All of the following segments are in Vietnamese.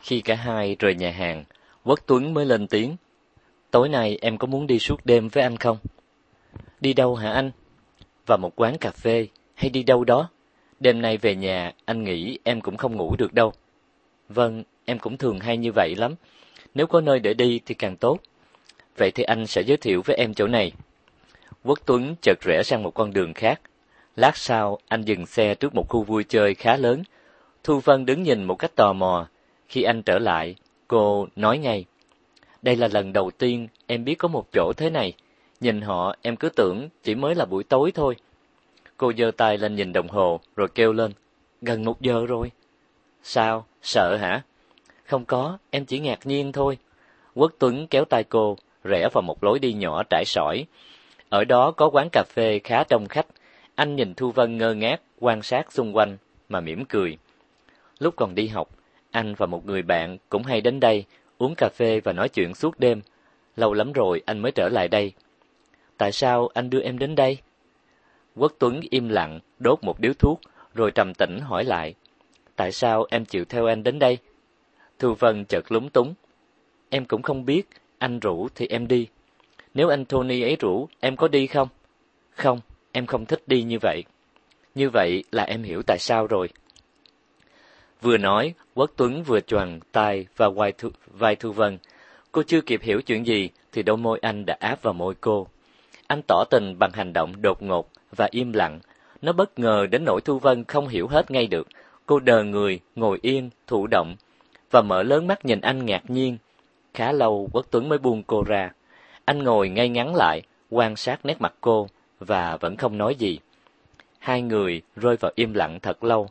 Khi cả hai rời nhà hàng, Quốc Tuấn mới lên tiếng. Tối nay em có muốn đi suốt đêm với anh không? Đi đâu hả anh? Vào một quán cà phê, hay đi đâu đó? Đêm nay về nhà, anh nghĩ em cũng không ngủ được đâu. Vâng, em cũng thường hay như vậy lắm. Nếu có nơi để đi thì càng tốt. Vậy thì anh sẽ giới thiệu với em chỗ này. Quốc Tuấn chợt rẽ sang một con đường khác. Lát sau, anh dừng xe trước một khu vui chơi khá lớn. Thu Vân đứng nhìn một cách tò mò. Khi anh trở lại, cô nói ngay. Đây là lần đầu tiên em biết có một chỗ thế này. Nhìn họ, em cứ tưởng chỉ mới là buổi tối thôi. Cô giơ tay lên nhìn đồng hồ, rồi kêu lên. Gần một giờ rồi. Sao? Sợ hả? Không có, em chỉ ngạc nhiên thôi. Quốc Tuấn kéo tay cô, rẽ vào một lối đi nhỏ trải sỏi. Ở đó có quán cà phê khá đông khách. Anh nhìn Thu Vân ngơ ngác, quan sát xung quanh, mà mỉm cười. Lúc còn đi học, anh và một người bạn cũng hay đến đây, uống cà phê và nói chuyện suốt đêm. Lâu lắm rồi anh mới trở lại đây. Tại sao anh đưa em đến đây? Quốc Tuấn im lặng, đốt một điếu thuốc, rồi trầm tĩnh hỏi lại. Tại sao em chịu theo anh đến đây? Thu Vân chợt lúng túng. Em cũng không biết, anh rủ thì em đi. Nếu anh Tony ấy rủ, em có đi không? Không, em không thích đi như vậy. Như vậy là em hiểu tại sao rồi. Vừa nói, Quốc Tuấn vừa choàng tay và vai Thu, vai Thu Vân. Cô chưa kịp hiểu chuyện gì thì đôi môi anh đã áp vào môi cô. Anh tỏ tình bằng hành động đột ngột và im lặng. Nó bất ngờ đến nỗi Thu Vân không hiểu hết ngay được. Cô đờ người, ngồi yên, thụ động và mở lớn mắt nhìn anh ngạc nhiên. Khá lâu Quốc Tuấn mới buông cô ra. Anh ngồi ngay ngắn lại, quan sát nét mặt cô và vẫn không nói gì. Hai người rơi vào im lặng thật lâu.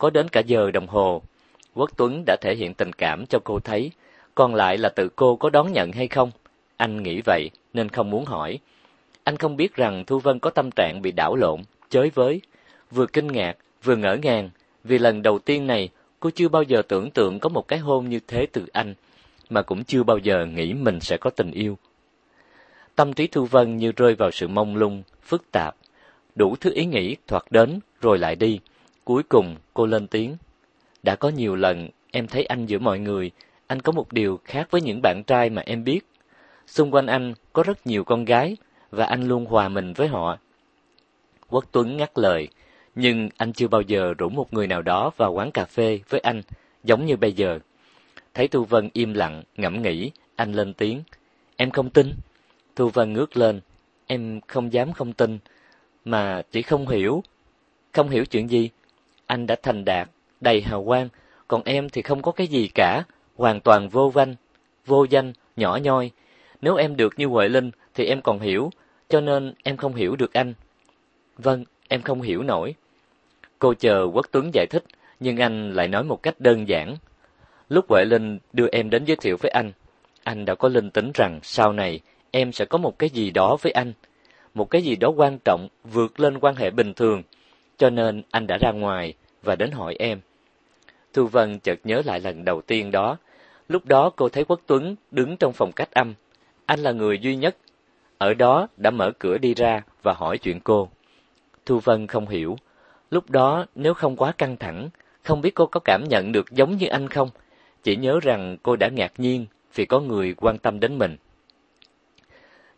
Có đến cả giờ đồng hồ, Quốc Tuấn đã thể hiện tình cảm cho cô thấy, còn lại là tự cô có đón nhận hay không. Anh nghĩ vậy nên không muốn hỏi. Anh không biết rằng Thu Vân có tâm trạng bị đảo lộn, chới với, vừa kinh ngạc, vừa ngỡ ngàng, vì lần đầu tiên này cô chưa bao giờ tưởng tượng có một cái hôn như thế từ anh, mà cũng chưa bao giờ nghĩ mình sẽ có tình yêu. Tâm trí Thu Vân như rơi vào sự mông lung, phức tạp, đủ thứ ý nghĩ thoạt đến rồi lại đi. Cuối cùng cô lên tiếng. Đã có nhiều lần em thấy anh giữa mọi người, anh có một điều khác với những bạn trai mà em biết. Xung quanh anh có rất nhiều con gái và anh luôn hòa mình với họ. Quốc Tuấn ngắt lời, nhưng anh chưa bao giờ rủ một người nào đó vào quán cà phê với anh, giống như bây giờ. Thấy Thu Vân im lặng, ngẫm nghĩ, anh lên tiếng. Em không tin. Thu Vân ngước lên. Em không dám không tin, mà chỉ không hiểu. Không hiểu chuyện gì? Anh đã thành đạt, đầy hào quang, còn em thì không có cái gì cả, hoàn toàn vô văn, vô danh, nhỏ nhoi. Nếu em được như Huệ Linh thì em còn hiểu, cho nên em không hiểu được anh. Vâng, em không hiểu nổi. Cô chờ Quốc Tuấn giải thích, nhưng anh lại nói một cách đơn giản. Lúc Huệ Linh đưa em đến giới thiệu với anh, anh đã có linh tính rằng sau này em sẽ có một cái gì đó với anh, một cái gì đó quan trọng vượt lên quan hệ bình thường, cho nên anh đã ra ngoài và đến hỏi em. Thu Vân chợt nhớ lại lần đầu tiên đó, lúc đó cô thấy Quốc Tuấn đứng trong phòng cách âm, anh là người duy nhất ở đó đã mở cửa đi ra và hỏi chuyện cô. Thu Vân không hiểu, lúc đó nếu không quá căng thẳng, không biết cô có cảm nhận được giống như anh không, chỉ nhớ rằng cô đã ngạc nhiên vì có người quan tâm đến mình.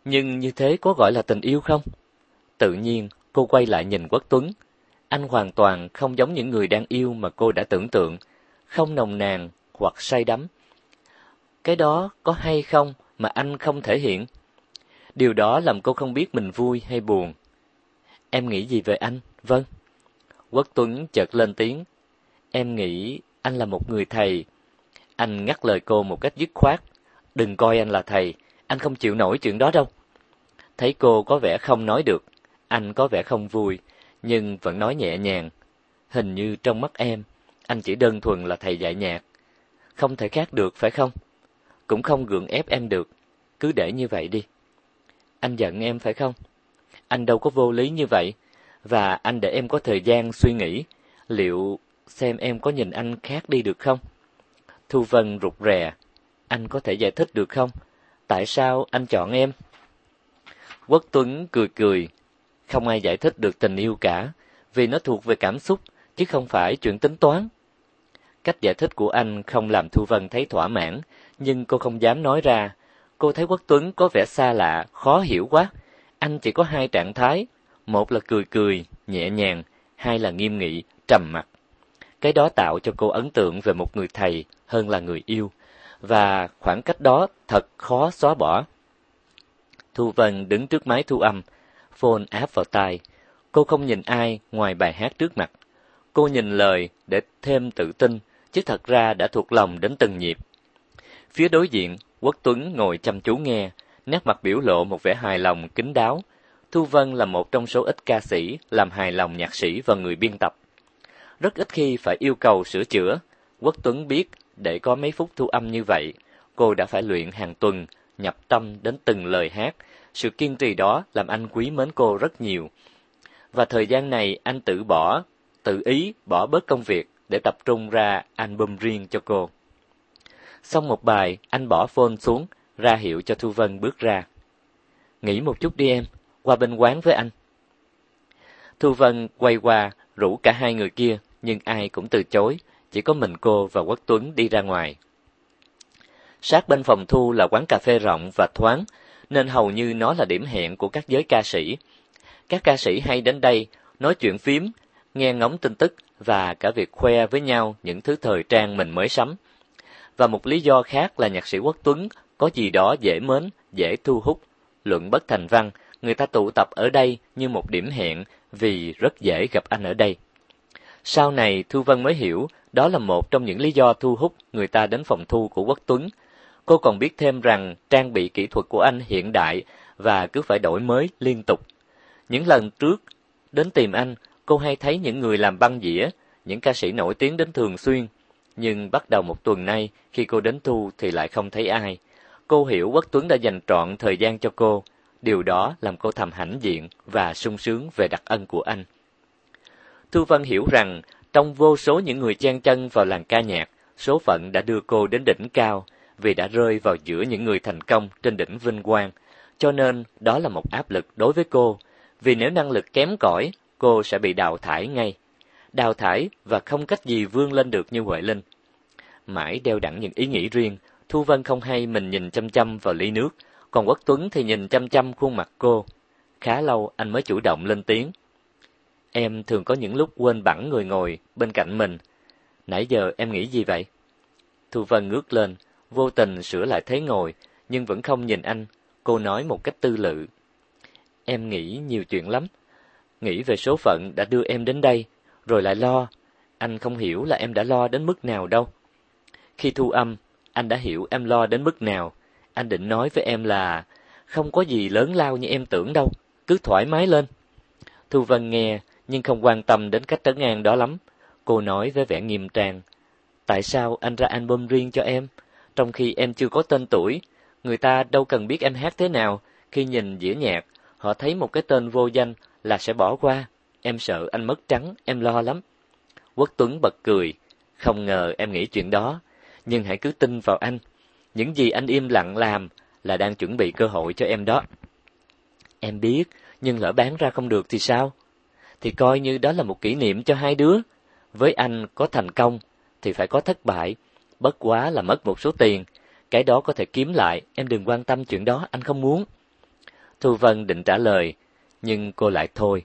Nhưng như thế có gọi là tình yêu không? Tự nhiên, cô quay lại nhìn Quốc Tuấn. Anh hoàn toàn không giống những người đang yêu mà cô đã tưởng tượng, không nồng nàn hoặc say đắm. Cái đó có hay không mà anh không thể hiện? Điều đó làm cô không biết mình vui hay buồn. Em nghĩ gì về anh? Vâng. Quốc Tuấn chợt lên tiếng. Em nghĩ anh là một người thầy. Anh ngắt lời cô một cách dứt khoát. Đừng coi anh là thầy, anh không chịu nổi chuyện đó đâu. Thấy cô có vẻ không nói được, anh có vẻ không vui, nhưng vẫn nói nhẹ nhàng. Hình như trong mắt em, anh chỉ đơn thuần là thầy dạy nhạc. Không thể khác được phải không? Cũng không gượng ép em được, cứ để như vậy đi. Anh giận em phải không? Anh đâu có vô lý như vậy, và anh để em có thời gian suy nghĩ, liệu xem em có nhìn anh khác đi được không? Thu Vân rụt rè, anh có thể giải thích được không? Tại sao anh chọn em? Quốc Tuấn cười cười, không ai giải thích được tình yêu cả, vì nó thuộc về cảm xúc, chứ không phải chuyện tính toán. Cách giải thích của anh không làm Thu Vân thấy thỏa mãn, nhưng cô không dám nói ra. Cô thấy Quốc Tuấn có vẻ xa lạ, khó hiểu quá. Anh chỉ có hai trạng thái, một là cười cười, nhẹ nhàng, hai là nghiêm nghị, trầm mặc. Cái đó tạo cho cô ấn tượng về một người thầy hơn là người yêu, và khoảng cách đó thật khó xóa bỏ. Thu Vân đứng trước máy thu âm, phone áp vào tai. Cô không nhìn ai ngoài bài hát trước mặt. Cô nhìn lời để thêm tự tin, chứ thật ra đã thuộc lòng đến từng nhịp. Phía đối diện, Quốc Tuấn ngồi chăm chú nghe, nét mặt biểu lộ một vẻ hài lòng kín đáo. Thu Vân là một trong số ít ca sĩ làm hài lòng nhạc sĩ và người biên tập. Rất ít khi phải yêu cầu sửa chữa. Quốc Tuấn biết để có mấy phút thu âm như vậy, cô đã phải luyện hàng tuần, nhập tâm đến từng lời hát. Sự kiên trì đó làm anh quý mến cô rất nhiều. Và thời gian này anh tự bỏ, tự ý bỏ bớt công việc để tập trung ra album riêng cho cô. Xong một bài, anh bỏ phone xuống, ra hiệu cho Thu Vân bước ra. Nghỉ một chút đi em, qua bên quán với anh. Thu Vân quay qua, rủ cả hai người kia, nhưng ai cũng từ chối, chỉ có mình cô và Quốc Tuấn đi ra ngoài. Sát bên phòng thu là quán cà phê rộng và thoáng, nên hầu như nó là điểm hẹn của các giới ca sĩ. Các ca sĩ hay đến đây nói chuyện phím, nghe ngóng tin tức và cả việc khoe với nhau những thứ thời trang mình mới sắm. Và một lý do khác là nhạc sĩ Quốc Tuấn có gì đó dễ mến, dễ thu hút. Luận bất thành văn, người ta tụ tập ở đây như một điểm hẹn vì rất dễ gặp anh ở đây. Sau này Thu Vân mới hiểu đó là một trong những lý do thu hút người ta đến phòng thu của Quốc Tuấn. Cô còn biết thêm rằng trang bị kỹ thuật của anh hiện đại và cứ phải đổi mới liên tục. Những lần trước đến tìm anh, cô hay thấy những người làm băng dĩa, những ca sĩ nổi tiếng đến thường xuyên. Nhưng bắt đầu một tuần nay, khi cô đến thu thì lại không thấy ai. Cô hiểu Quốc Tuấn đã dành trọn thời gian cho cô. Điều đó làm cô thầm hãnh diện và sung sướng về đặc ân của anh. Thu Vân hiểu rằng, trong vô số những người chen chân vào làng ca nhạc, số phận đã đưa cô đến đỉnh cao, vì đã rơi vào giữa những người thành công trên đỉnh vinh quang. Cho nên, đó là một áp lực đối với cô, vì nếu năng lực kém cỏi, cô sẽ bị đào thải ngay. Đào thải và không cách gì vươn lên được như Huệ Linh. Mãi đeo đẳng những ý nghĩ riêng, Thu Vân không hay mình nhìn chăm chăm vào ly nước, còn Quốc Tuấn thì nhìn chăm chăm khuôn mặt cô. Khá lâu anh mới chủ động lên tiếng. Em thường có những lúc quên bẵng người ngồi bên cạnh mình. Nãy giờ em nghĩ gì vậy? Thu Vân ngước lên, vô tình sửa lại thế ngồi, nhưng vẫn không nhìn anh. Cô nói một cách tư lự. Em nghĩ nhiều chuyện lắm. Nghĩ về số phận đã đưa em đến đây, rồi lại lo. Anh không hiểu là em đã lo đến mức nào đâu. Khi thu âm, anh đã hiểu em lo đến mức nào. Anh định nói với em là không có gì lớn lao như em tưởng đâu, cứ thoải mái lên. Thu Vân nghe, nhưng không quan tâm đến cách trấn an đó lắm. Cô nói với vẻ nghiêm trang. Tại sao anh ra album riêng cho em? Trong khi em chưa có tên tuổi, người ta đâu cần biết em hát thế nào. Khi nhìn dĩa nhạc, họ thấy một cái tên vô danh là sẽ bỏ qua. Em sợ anh mất trắng, em lo lắm. Quốc Tuấn bật cười. Không ngờ em nghĩ chuyện đó, nhưng hãy cứ tin vào anh. Những gì anh im lặng làm là đang chuẩn bị cơ hội cho em đó. Em biết, nhưng lỡ bán ra không được thì sao? Thì coi như đó là một kỷ niệm cho hai đứa. Với anh có thành công thì phải có thất bại, bất quá là mất một số tiền, cái đó có thể kiếm lại, em đừng quan tâm chuyện đó, anh không muốn. Thu Vân định trả lời, nhưng cô lại thôi.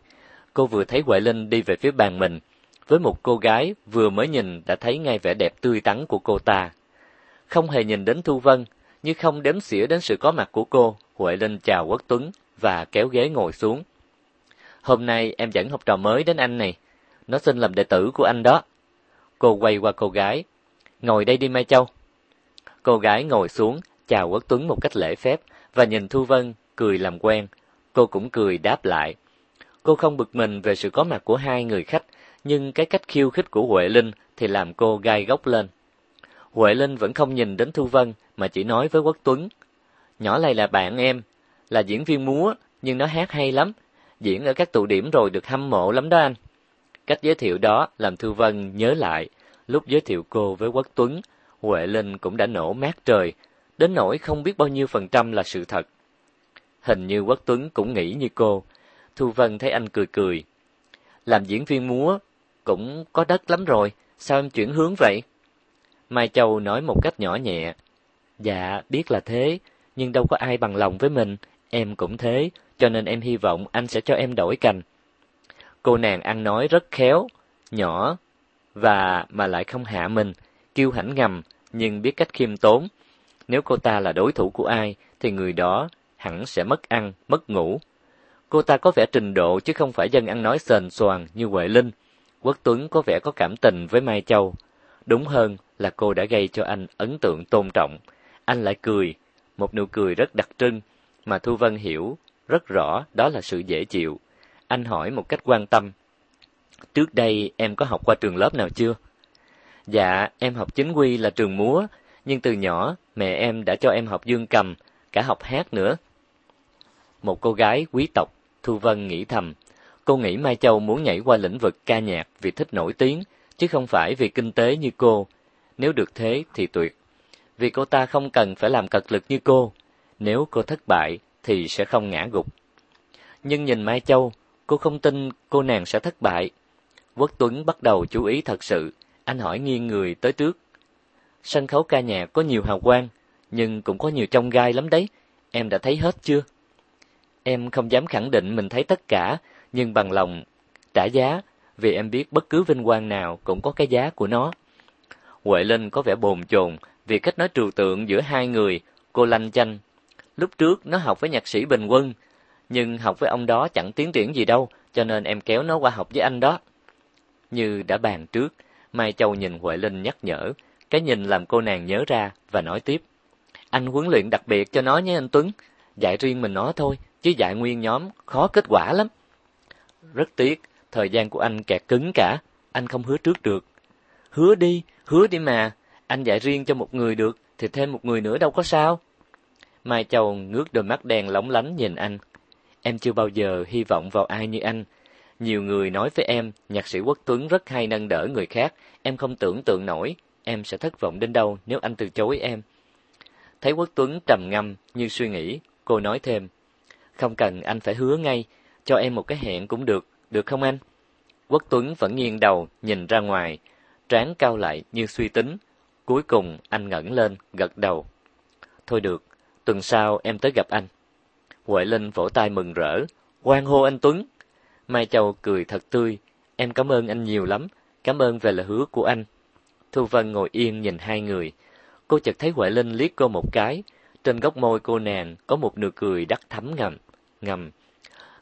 Cô vừa thấy Huệ Linh đi về phía bàn mình, với một cô gái vừa mới nhìn đã thấy ngay vẻ đẹp tươi tắn của cô ta. Không hề nhìn đến Thu Vân, như không đếm xỉa đến sự có mặt của cô, Huệ Linh chào Quốc Tuấn và kéo ghế ngồi xuống. Hôm nay em dẫn học trò mới đến anh này, nó xin làm đệ tử của anh đó. Cô quay qua cô gái, ngồi đây đi Mai Châu. Cô gái ngồi xuống, chào Quốc Tuấn một cách lễ phép và nhìn Thu Vân cười làm quen. Cô cũng cười đáp lại. Cô không bực mình về sự có mặt của hai người khách, nhưng cái cách khiêu khích của Huệ Linh thì làm cô gai góc lên. Huệ Linh vẫn không nhìn đến Thu Vân mà chỉ nói với Quốc Tuấn. Nhỏ này là bạn em, là diễn viên múa, nhưng nó hát hay lắm. Diễn ở các tụ điểm rồi được hâm mộ lắm đó anh. Cách giới thiệu đó làm Thu Vân nhớ lại, lúc giới thiệu cô với Quốc Tuấn, Huệ Linh cũng đã nổ mát trời, đến nỗi không biết bao nhiêu phần trăm là sự thật. Hình như Quốc Tuấn cũng nghĩ như cô. Thu Vân thấy anh cười cười. Làm diễn viên múa cũng có đất lắm rồi, sao em chuyển hướng vậy? Mai Châu nói một cách nhỏ nhẹ. Dạ, biết là thế, nhưng đâu có ai bằng lòng với mình, em cũng thế, cho nên em hy vọng anh sẽ cho em đổi cành. Cô nàng ăn nói rất khéo, nhỏ và mà lại không hạ mình, kiêu hãnh ngầm nhưng biết cách khiêm tốn. Nếu cô ta là đối thủ của ai thì người đó hẳn sẽ mất ăn, mất ngủ. Cô ta có vẻ trình độ chứ không phải dân ăn nói sền soàn như Huệ Linh. Quốc Tuấn có vẻ có cảm tình với Mai Châu. Đúng hơn là cô đã gây cho anh ấn tượng tôn trọng. Anh lại cười, một nụ cười rất đặc trưng mà Thu Vân hiểu rất rõ đó là sự dễ chịu. Anh hỏi một cách quan tâm. Trước đây em có học qua trường lớp nào chưa? Dạ, em học chính quy là trường múa, nhưng từ nhỏ mẹ em đã cho em học dương cầm, cả học hát nữa. Một cô gái quý tộc, Thu Vân nghĩ thầm, cô nghĩ Mai Châu muốn nhảy qua lĩnh vực ca nhạc vì thích nổi tiếng, chứ không phải vì kinh tế như cô. Nếu được thế thì tuyệt. Vì cô ta không cần phải làm cật lực như cô. Nếu cô thất bại thì sẽ không ngã gục. Nhưng nhìn Mai Châu, cô không tin cô nàng sẽ thất bại. Quốc Tuấn bắt đầu chú ý thật sự, anh hỏi nghiêng người tới trước. Sân khấu ca nhạc có nhiều hào quang, nhưng cũng có nhiều trong gai lắm đấy, em đã thấy hết chưa? Em không dám khẳng định mình thấy tất cả, nhưng bằng lòng trả giá, vì em biết bất cứ vinh quang nào cũng có cái giá của nó. Huệ Linh có vẻ bồn chồn vì cách nói trừu tượng giữa hai người, cô lanh chanh. Lúc trước nó học với nhạc sĩ Bình Quân, nhưng học với ông đó chẳng tiến triển gì đâu, cho nên em kéo nó qua học với anh đó. Như đã bàn trước, Mai Châu nhìn Huệ Linh nhắc nhở, cái nhìn làm cô nàng nhớ ra và nói tiếp. Anh huấn luyện đặc biệt cho nó nhé anh Tuấn, dạy riêng mình nó thôi, chứ dạy nguyên nhóm khó kết quả lắm. Rất tiếc, thời gian của anh kẹt cứng cả, anh không hứa trước được. Hứa đi, hứa đi mà, anh dạy riêng cho một người được, thì thêm một người nữa đâu có sao. Mai Châu ngước đôi mắt đen lóng lánh nhìn anh. Em chưa bao giờ hy vọng vào ai như anh, nhiều người nói với em, nhạc sĩ Quốc Tuấn rất hay nâng đỡ người khác, em không tưởng tượng nổi, em sẽ thất vọng đến đâu nếu anh từ chối em. Thấy Quốc Tuấn trầm ngâm như suy nghĩ, cô nói thêm, không cần anh phải hứa ngay, cho em một cái hẹn cũng được, được không anh? Quốc Tuấn vẫn nghiêng đầu, nhìn ra ngoài, trán cao lại như suy tính. Cuối cùng anh ngẩng lên, gật đầu. Thôi được, tuần sau em tới gặp anh. Huệ Linh vỗ tay mừng rỡ, hoan hô anh Tuấn, Mai Châu cười thật tươi, em cảm ơn anh nhiều lắm, cảm ơn về lời hứa của anh. Thu Vân ngồi yên nhìn hai người, cô chợt thấy Huệ Linh liếc cô một cái, trên góc môi cô nàng có một nụ cười đắc thắm ngầm, ngầm.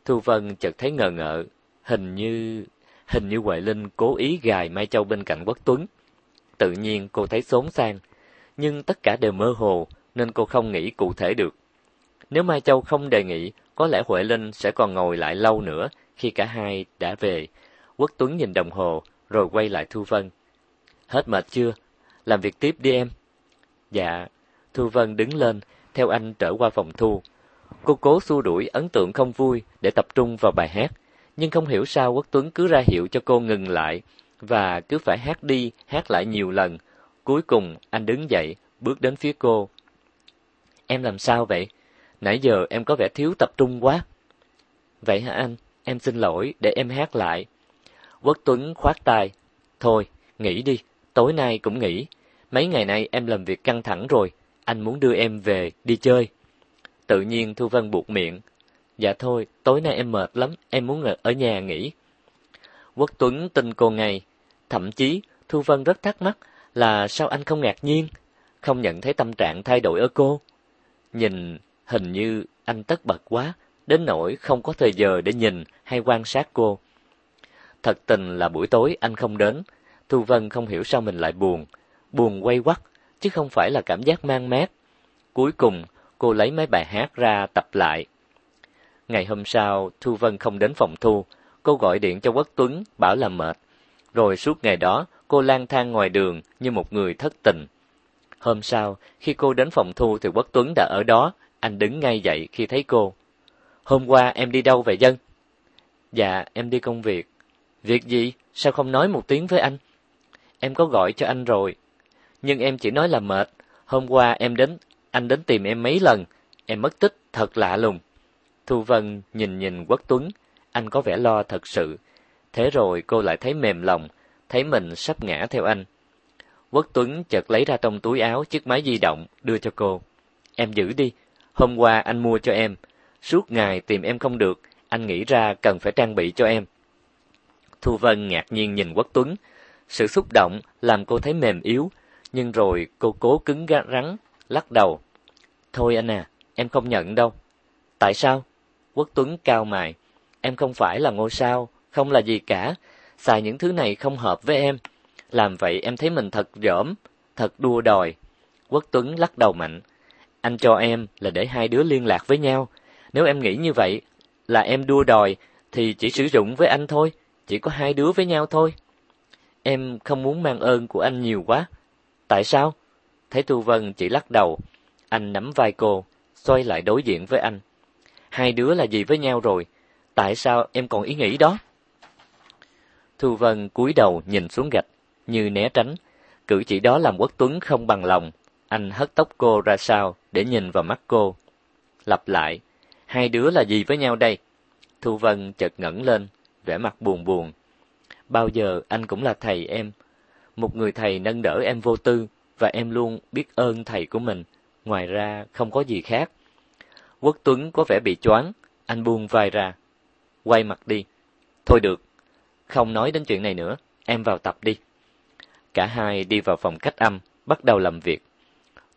Thu Vân chợt thấy ngờ ngợ, hình như hình như Huệ Linh cố ý gài Mai Châu bên cạnh Quốc Tuấn. Tự nhiên cô thấy xốn sang, nhưng tất cả đều mơ hồ nên cô không nghĩ cụ thể được. Nếu Mai Châu không đề nghị, có lẽ Huệ Linh sẽ còn ngồi lại lâu nữa khi cả hai đã về, Quốc Tuấn nhìn đồng hồ, rồi quay lại Thu Vân. Hết mệt chưa? Làm việc tiếp đi em. Dạ. Thu Vân đứng lên, theo anh trở qua phòng thu. Cô cố xua đuổi ấn tượng không vui để tập trung vào bài hát, nhưng không hiểu sao Quốc Tuấn cứ ra hiệu cho cô ngừng lại và cứ phải hát đi, hát lại nhiều lần. Cuối cùng anh đứng dậy, bước đến phía cô. Em làm sao vậy? Nãy giờ em có vẻ thiếu tập trung quá. Vậy hả anh? em xin lỗi, để em hát lại. Quốc Tuấn khoát tay, thôi, nghỉ đi, tối nay cũng nghỉ. Mấy ngày nay em làm việc căng thẳng rồi, anh muốn đưa em về, đi chơi. Tự nhiên Thu Vân buộc miệng, dạ thôi, tối nay em mệt lắm, em muốn ở nhà nghỉ. Quốc Tuấn tin cô ngay, thậm chí Thu Vân rất thắc mắc là sao anh không ngạc nhiên, không nhận thấy tâm trạng thay đổi ở cô. Nhìn hình như anh tất bật quá, đến nỗi không có thời giờ để nhìn hay quan sát cô. Thật tình là buổi tối anh không đến, Thu Vân không hiểu sao mình lại buồn, buồn quay quắt, chứ không phải là cảm giác mang mát. Cuối cùng, cô lấy mấy bài hát ra tập lại. Ngày hôm sau, Thu Vân không đến phòng thu, cô gọi điện cho Quốc Tuấn, bảo là mệt. Rồi suốt ngày đó, cô lang thang ngoài đường như một người thất tình. Hôm sau, khi cô đến phòng thu thì Quốc Tuấn đã ở đó, anh đứng ngay dậy khi thấy cô. Hôm qua em đi đâu vậy dân? Dạ, em đi công việc. Việc gì? Sao không nói một tiếng với anh? Em có gọi cho anh rồi. Nhưng em chỉ nói là mệt. Hôm qua em đến, anh đến tìm em mấy lần. Em mất tích, thật lạ lùng. Thu Vân nhìn nhìn Quốc Tuấn. Anh có vẻ lo thật sự. Thế rồi cô lại thấy mềm lòng, thấy mình sắp ngã theo anh. Quốc Tuấn chợt lấy ra trong túi áo chiếc máy di động đưa cho cô. Em giữ đi, hôm qua anh mua cho em. Suốt ngày tìm em không được, anh nghĩ ra cần phải trang bị cho em. Thu Vân ngạc nhiên nhìn Quốc Tuấn. Sự xúc động làm cô thấy mềm yếu, nhưng rồi cô cố cứng rắn, lắc đầu. Thôi anh à, em không nhận đâu. Tại sao? Quốc Tuấn cao mày. Em không phải là ngôi sao, không là gì cả. Xài những thứ này không hợp với em. Làm vậy em thấy mình thật dởm, thật đua đòi. Quốc Tuấn lắc đầu mạnh. Anh cho em là để hai đứa liên lạc với nhau. Nếu em nghĩ như vậy là em đua đòi thì chỉ sử dụng với anh thôi, chỉ có hai đứa với nhau thôi. Em không muốn mang ơn của anh nhiều quá. Tại sao? Thấy Tu Vân chỉ lắc đầu, anh nắm vai cô, xoay lại đối diện với anh. Hai đứa là gì với nhau rồi? Tại sao em còn ý nghĩ đó? Thu Vân cúi đầu nhìn xuống gạch, như né tránh. Cử chỉ đó làm Quốc Tuấn không bằng lòng. Anh hất tóc cô ra sau để nhìn vào mắt cô. Lặp lại, hai đứa là gì với nhau đây? Thu Vân chợt ngẩng lên, vẻ mặt buồn buồn. Bao giờ anh cũng là thầy em. Một người thầy nâng đỡ em vô tư, và em luôn biết ơn thầy của mình. Ngoài ra, không có gì khác. Quốc Tuấn có vẻ bị choáng, anh buông vai ra. Quay mặt đi. Thôi được, không nói đến chuyện này nữa, em vào tập đi. Cả hai đi vào phòng cách âm, bắt đầu làm việc.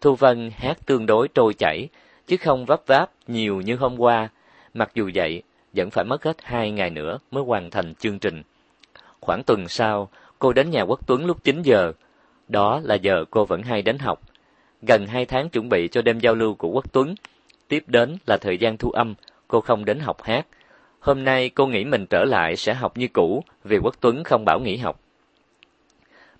Thu Vân hát tương đối trôi chảy, chứ không vấp váp nhiều như hôm qua. Mặc dù vậy, vẫn phải mất hết hai ngày nữa mới hoàn thành chương trình. Khoảng tuần sau, cô đến nhà Quốc Tuấn lúc 9 giờ. Đó là giờ cô vẫn hay đến học. Gần hai tháng chuẩn bị cho đêm giao lưu của Quốc Tuấn. Tiếp đến là thời gian thu âm, cô không đến học hát. Hôm nay cô nghĩ mình trở lại sẽ học như cũ vì Quốc Tuấn không bảo nghỉ học.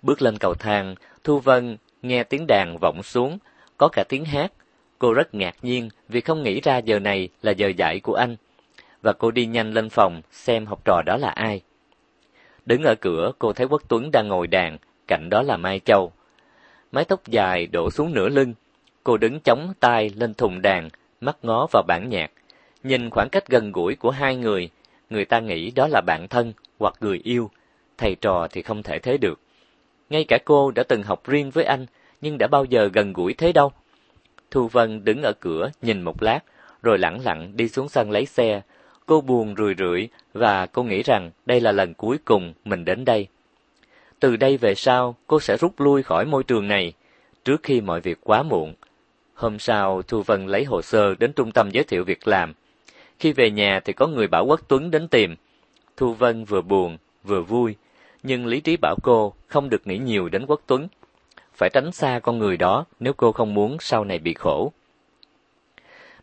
Bước lên cầu thang, Thu Vân nghe tiếng đàn vọng xuống, có cả tiếng hát. Cô rất ngạc nhiên vì không nghĩ ra giờ này là giờ dạy của anh. Và cô đi nhanh lên phòng xem học trò đó là ai. Đứng ở cửa, cô thấy Quốc Tuấn đang ngồi đàn, cạnh đó là Mai Châu. Mái tóc dài đổ xuống nửa lưng, cô đứng chống tay lên thùng đàn, mắt ngó vào bản nhạc. Nhìn khoảng cách gần gũi của hai người, người ta nghĩ đó là bạn thân hoặc người yêu, thầy trò thì không thể thế được. Ngay cả cô đã từng học riêng với anh, nhưng đã bao giờ gần gũi thế đâu. Thu Vân đứng ở cửa nhìn một lát, rồi lẳng lặng đi xuống sân lấy xe. Cô buồn rười rượi và cô nghĩ rằng đây là lần cuối cùng mình đến đây. Từ đây về sau, cô sẽ rút lui khỏi môi trường này, trước khi mọi việc quá muộn. Hôm sau, Thu Vân lấy hồ sơ đến trung tâm giới thiệu việc làm. Khi về nhà thì có người bảo Quốc Tuấn đến tìm. Thu Vân vừa buồn, vừa vui, nhưng lý trí bảo cô không được nghĩ nhiều đến Quốc Tuấn. Phải tránh xa con người đó nếu cô không muốn sau này bị khổ.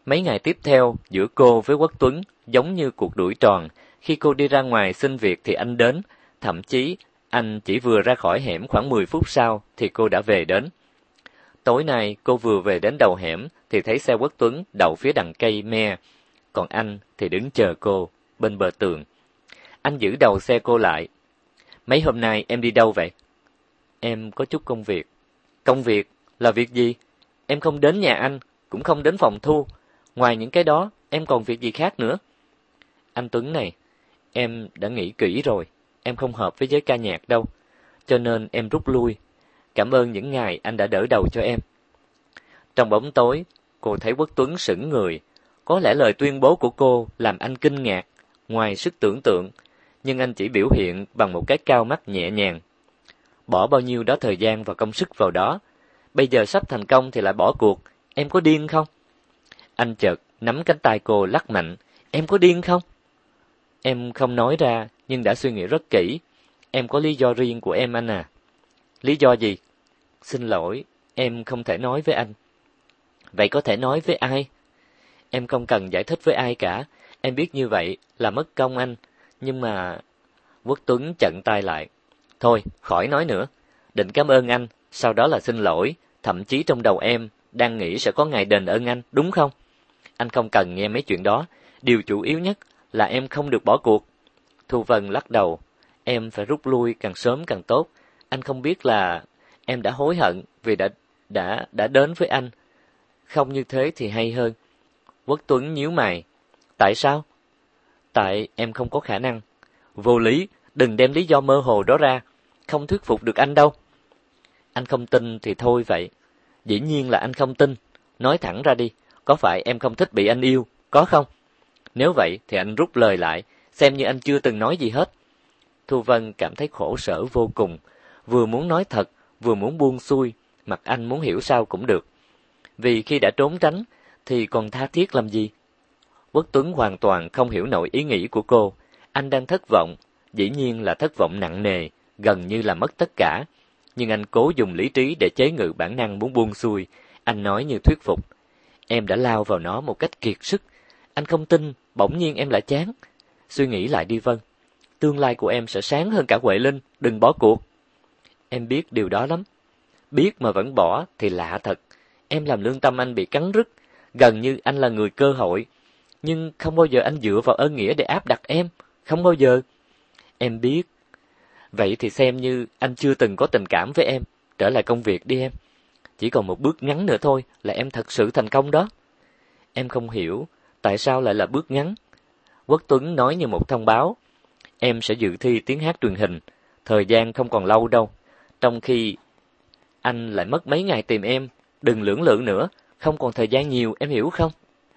Mấy ngày tiếp theo, giữa cô với Quốc Tuấn giống như cuộc đuổi tròn. Khi cô đi ra ngoài xin việc thì anh đến, thậm chí anh chỉ vừa ra khỏi hẻm khoảng 10 phút sau thì cô đã về đến. Tối nay cô vừa về đến đầu hẻm thì thấy xe Quốc Tuấn đậu phía đằng cây me, còn anh thì đứng chờ cô bên bờ tường. Anh giữ đầu xe cô lại. Mấy hôm nay em đi đâu vậy? Em có chút công việc. Công việc là việc gì? Em không đến nhà anh, cũng không đến phòng thu. Ngoài những cái đó, em còn việc gì khác nữa? Anh Tuấn này, em đã nghĩ kỹ rồi, em không hợp với giới ca nhạc đâu, cho nên em rút lui. Cảm ơn những ngày anh đã đỡ đầu cho em. Trong bóng tối, cô thấy Quốc Tuấn sững người, có lẽ lời tuyên bố của cô làm anh kinh ngạc, ngoài sức tưởng tượng, nhưng anh chỉ biểu hiện bằng một cái cao mắt nhẹ nhàng. Bỏ bao nhiêu đó thời gian và công sức vào đó, bây giờ sắp thành công thì lại bỏ cuộc, em có điên không? Anh chợt nắm cánh tay cô lắc mạnh, em có điên không? Em không nói ra, nhưng đã suy nghĩ rất kỹ. Em có lý do riêng của em anh à. Lý do gì? Xin lỗi, em không thể nói với anh. Vậy có thể nói với ai? Em không cần giải thích với ai cả. Em biết như vậy là mất công anh. Nhưng mà... Quốc Tuấn chặn tay lại. Thôi, khỏi nói nữa. Định cảm ơn anh, sau đó là xin lỗi. Thậm chí trong đầu em đang nghĩ sẽ có ngày đền ơn anh, đúng không? Anh không cần nghe mấy chuyện đó. Điều chủ yếu nhất là em không được bỏ cuộc. Thu Vân lắc đầu. Em phải rút lui càng sớm càng tốt. Anh không biết là em đã hối hận vì đã đã đã đến với anh. Không như thế thì hay hơn. Quốc Tuấn nhíu mày. Tại sao? Tại em không có khả năng. Vô lý, đừng đem lý do mơ hồ đó ra. Không thuyết phục được anh đâu. Anh không tin thì thôi vậy. Dĩ nhiên là anh không tin. Nói thẳng ra đi, có phải em không thích bị anh yêu, có không? Nếu vậy thì anh rút lời lại, xem như anh chưa từng nói gì hết. Thu Vân cảm thấy khổ sở vô cùng, vừa muốn nói thật, vừa muốn buông xuôi, mặt anh muốn hiểu sao cũng được. Vì khi đã trốn tránh, thì còn tha thiết làm gì? Quốc Tuấn hoàn toàn không hiểu nổi ý nghĩ của cô, anh đang thất vọng, dĩ nhiên là thất vọng nặng nề, gần như là mất tất cả. Nhưng anh cố dùng lý trí để chế ngự bản năng muốn buông xuôi, anh nói như thuyết phục. Em đã lao vào nó một cách kiệt sức, anh không tin, bỗng nhiên em lại chán. Suy nghĩ lại đi Vân, tương lai của em sẽ sáng hơn cả Huệ Linh, đừng bỏ cuộc. Em biết điều đó lắm. Biết mà vẫn bỏ thì lạ thật. Em làm lương tâm anh bị cắn rứt, gần như anh là người cơ hội, nhưng không bao giờ anh dựa vào ơn nghĩa để áp đặt em, không bao giờ. Em biết. Vậy thì xem như anh chưa từng có tình cảm với em, trở lại công việc đi em. Chỉ còn một bước ngắn nữa thôi là em thật sự thành công đó. Em không hiểu tại sao lại là bước ngắn. Quốc Tuấn nói như một thông báo, em sẽ dự thi tiếng hát truyền hình, thời gian không còn lâu đâu. Trong khi anh lại mất mấy ngày tìm em, đừng lưỡng lự nữa, không còn thời gian nhiều, em hiểu không?